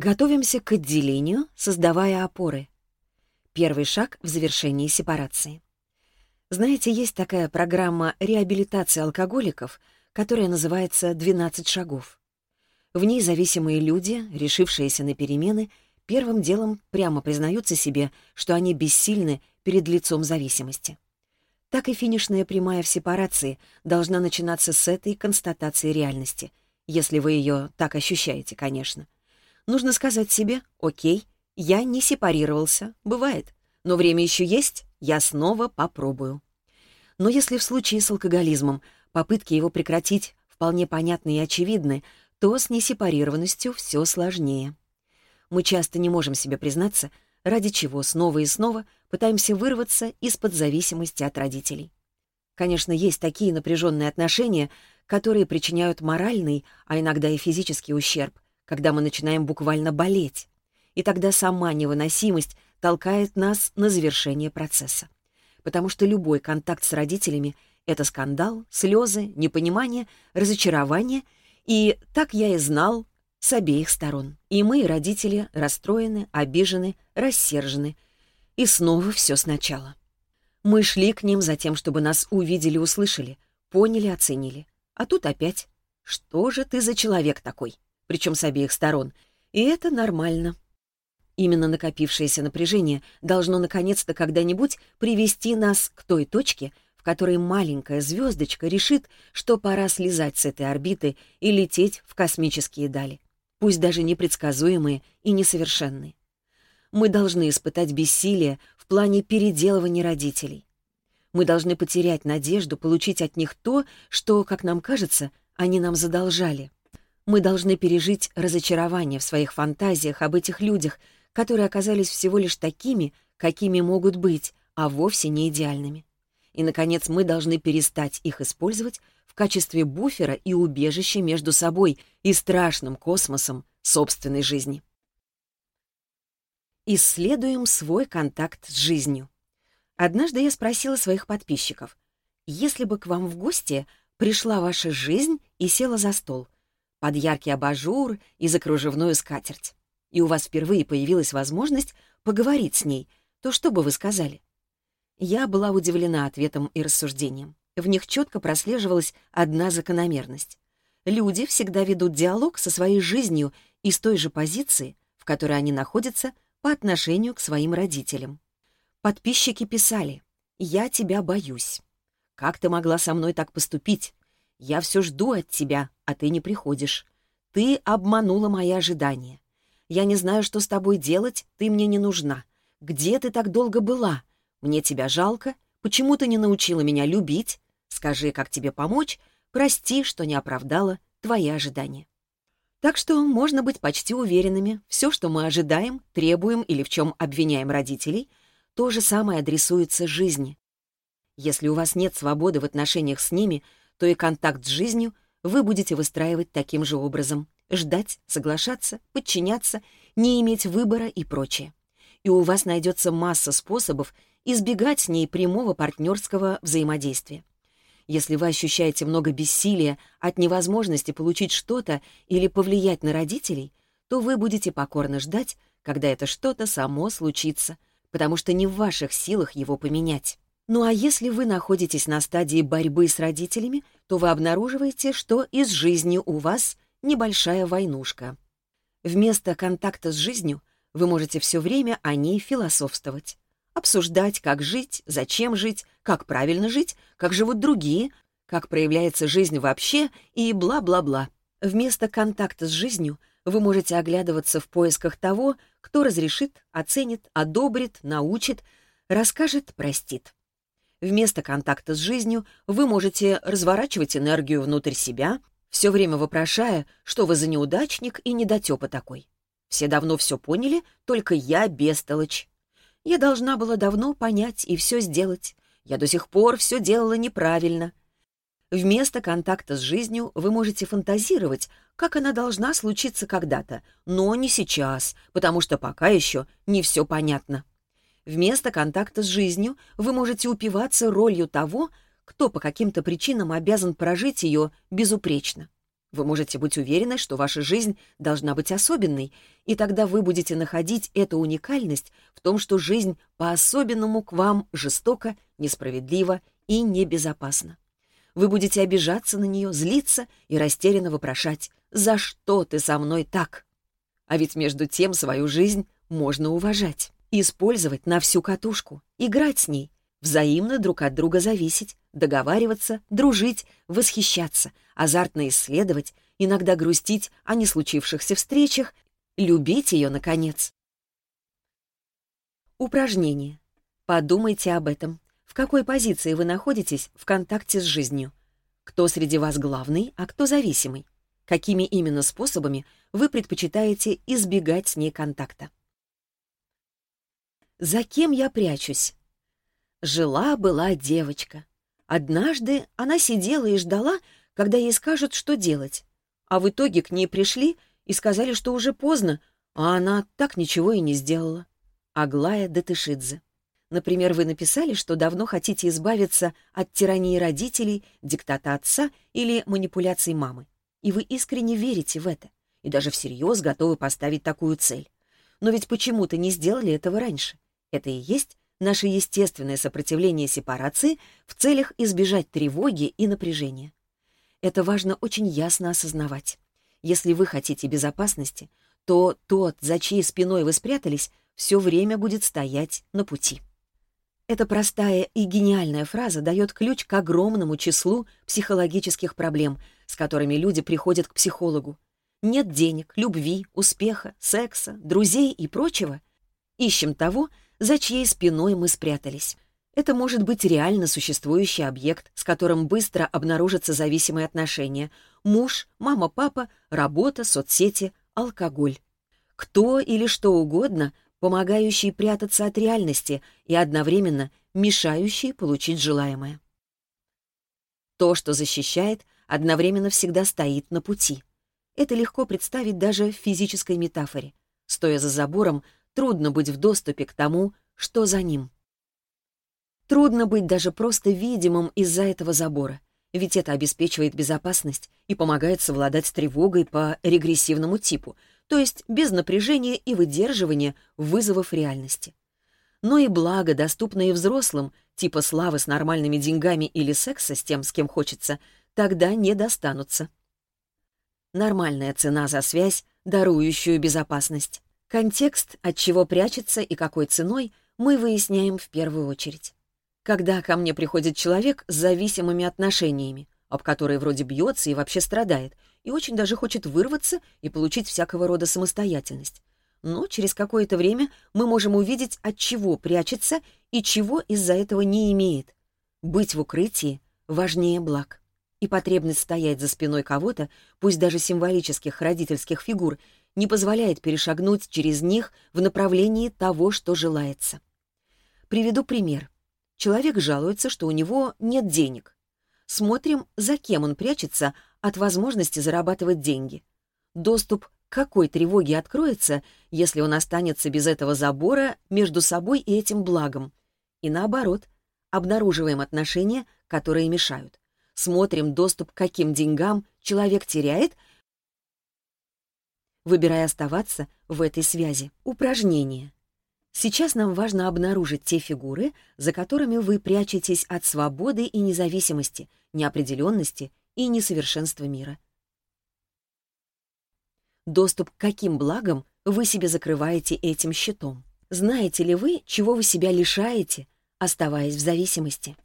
Готовимся к отделению, создавая опоры. Первый шаг в завершении сепарации. Знаете, есть такая программа реабилитации алкоголиков, которая называется «12 шагов». В ней зависимые люди, решившиеся на перемены, первым делом прямо признаются себе, что они бессильны перед лицом зависимости. Так и финишная прямая в сепарации должна начинаться с этой констатации реальности, если вы ее так ощущаете, конечно. Нужно сказать себе, окей, я не сепарировался, бывает, но время еще есть, я снова попробую. Но если в случае с алкоголизмом попытки его прекратить вполне понятны и очевидны, то с несепарированностью все сложнее. Мы часто не можем себе признаться, ради чего снова и снова пытаемся вырваться из-под зависимости от родителей. Конечно, есть такие напряженные отношения, которые причиняют моральный, а иногда и физический ущерб — когда мы начинаем буквально болеть. И тогда сама невыносимость толкает нас на завершение процесса. Потому что любой контакт с родителями — это скандал, слезы, непонимание, разочарование. И так я и знал с обеих сторон. И мы, и родители, расстроены, обижены, рассержены. И снова все сначала. Мы шли к ним за тем, чтобы нас увидели, услышали, поняли, оценили. А тут опять «Что же ты за человек такой?» причем с обеих сторон. И это нормально. Именно накопившееся напряжение должно наконец-то когда-нибудь привести нас к той точке, в которой маленькая звездочка решит, что пора слезать с этой орбиты и лететь в космические дали, пусть даже непредсказуемые и несовершенные. Мы должны испытать бессилие в плане переделывания родителей. Мы должны потерять надежду получить от них то, что, как нам кажется, они нам задолжали — мы должны пережить разочарование в своих фантазиях об этих людях, которые оказались всего лишь такими, какими могут быть, а вовсе не идеальными. И, наконец, мы должны перестать их использовать в качестве буфера и убежища между собой и страшным космосом собственной жизни. Исследуем свой контакт с жизнью. Однажды я спросила своих подписчиков, если бы к вам в гости пришла ваша жизнь и села за стол — под яркий абажур и за кружевную скатерть, и у вас впервые появилась возможность поговорить с ней, то что бы вы сказали? Я была удивлена ответом и рассуждением. В них четко прослеживалась одна закономерность. Люди всегда ведут диалог со своей жизнью из той же позиции, в которой они находятся по отношению к своим родителям. Подписчики писали «Я тебя боюсь». «Как ты могла со мной так поступить? Я все жду от тебя, а ты не приходишь. Ты обманула мои ожидания. Я не знаю, что с тобой делать, ты мне не нужна. Где ты так долго была? Мне тебя жалко. Почему ты не научила меня любить? Скажи, как тебе помочь? Прости, что не оправдала твои ожидания. Так что можно быть почти уверенными, все, что мы ожидаем, требуем или в чем обвиняем родителей, то же самое адресуется жизни. Если у вас нет свободы в отношениях с ними, то и контакт с жизнью – вы будете выстраивать таким же образом, ждать, соглашаться, подчиняться, не иметь выбора и прочее. И у вас найдется масса способов избегать с ней прямого партнерского взаимодействия. Если вы ощущаете много бессилия от невозможности получить что-то или повлиять на родителей, то вы будете покорно ждать, когда это что-то само случится, потому что не в ваших силах его поменять. Ну а если вы находитесь на стадии борьбы с родителями, то вы обнаруживаете, что из жизни у вас небольшая войнушка. Вместо контакта с жизнью вы можете все время о ней философствовать, обсуждать, как жить, зачем жить, как правильно жить, как живут другие, как проявляется жизнь вообще и бла-бла-бла. Вместо контакта с жизнью вы можете оглядываться в поисках того, кто разрешит, оценит, одобрит, научит, расскажет, простит. Вместо контакта с жизнью вы можете разворачивать энергию внутрь себя, все время вопрошая, что вы за неудачник и недотепа такой. Все давно все поняли, только я бестолочь. Я должна была давно понять и все сделать. Я до сих пор все делала неправильно. Вместо контакта с жизнью вы можете фантазировать, как она должна случиться когда-то, но не сейчас, потому что пока еще не все понятно. Вместо контакта с жизнью вы можете упиваться ролью того, кто по каким-то причинам обязан прожить ее безупречно. Вы можете быть уверены, что ваша жизнь должна быть особенной, и тогда вы будете находить эту уникальность в том, что жизнь по-особенному к вам жестока, несправедлива и небезопасна. Вы будете обижаться на нее, злиться и растерянно вопрошать «За что ты со мной так?» А ведь между тем свою жизнь можно уважать. Использовать на всю катушку, играть с ней, взаимно друг от друга зависеть, договариваться, дружить, восхищаться, азартно исследовать, иногда грустить о не случившихся встречах, любить ее, наконец. Упражнение. Подумайте об этом. В какой позиции вы находитесь в контакте с жизнью? Кто среди вас главный, а кто зависимый? Какими именно способами вы предпочитаете избегать с ней контакта? За кем я прячусь? Жила-была девочка. Однажды она сидела и ждала, когда ей скажут, что делать. А в итоге к ней пришли и сказали, что уже поздно, а она так ничего и не сделала. Аглая Датышидзе. Например, вы написали, что давно хотите избавиться от тирании родителей, диктата отца или манипуляций мамы. И вы искренне верите в это, и даже всерьез готовы поставить такую цель. Но ведь почему-то не сделали этого раньше. Это и есть наше естественное сопротивление сепарации в целях избежать тревоги и напряжения. Это важно очень ясно осознавать. Если вы хотите безопасности, то тот, за чьей спиной вы спрятались, все время будет стоять на пути. Эта простая и гениальная фраза дает ключ к огромному числу психологических проблем, с которыми люди приходят к психологу. Нет денег, любви, успеха, секса, друзей и прочего. Ищем того, за чьей спиной мы спрятались. Это может быть реально существующий объект, с которым быстро обнаружатся зависимые отношения. Муж, мама-папа, работа, соцсети, алкоголь. Кто или что угодно, помогающий прятаться от реальности и одновременно мешающий получить желаемое. То, что защищает, одновременно всегда стоит на пути. Это легко представить даже в физической метафоре. Стоя за забором, Трудно быть в доступе к тому, что за ним. Трудно быть даже просто видимым из-за этого забора, ведь это обеспечивает безопасность и помогает совладать тревогой по регрессивному типу, то есть без напряжения и выдерживания вызовов реальности. Но и благо, доступное взрослым, типа славы с нормальными деньгами или секса с тем, с кем хочется, тогда не достанутся. Нормальная цена за связь, дарующую безопасность. Контекст, от чего прячется и какой ценой, мы выясняем в первую очередь. Когда ко мне приходит человек с зависимыми отношениями, об которые вроде бьется и вообще страдает, и очень даже хочет вырваться и получить всякого рода самостоятельность. Но через какое-то время мы можем увидеть, от чего прячется и чего из-за этого не имеет. Быть в укрытии важнее благ. И потребность стоять за спиной кого-то, пусть даже символических родительских фигур — не позволяет перешагнуть через них в направлении того, что желается. Приведу пример. Человек жалуется, что у него нет денег. Смотрим, за кем он прячется от возможности зарабатывать деньги. Доступ к какой тревоге откроется, если он останется без этого забора между собой и этим благом. И наоборот, обнаруживаем отношения, которые мешают. Смотрим доступ к каким деньгам человек теряет — выбирая оставаться в этой связи. Упражнение. Сейчас нам важно обнаружить те фигуры, за которыми вы прячетесь от свободы и независимости, неопределенности и несовершенства мира. Доступ к каким благам вы себе закрываете этим щитом? Знаете ли вы, чего вы себя лишаете, оставаясь в зависимости?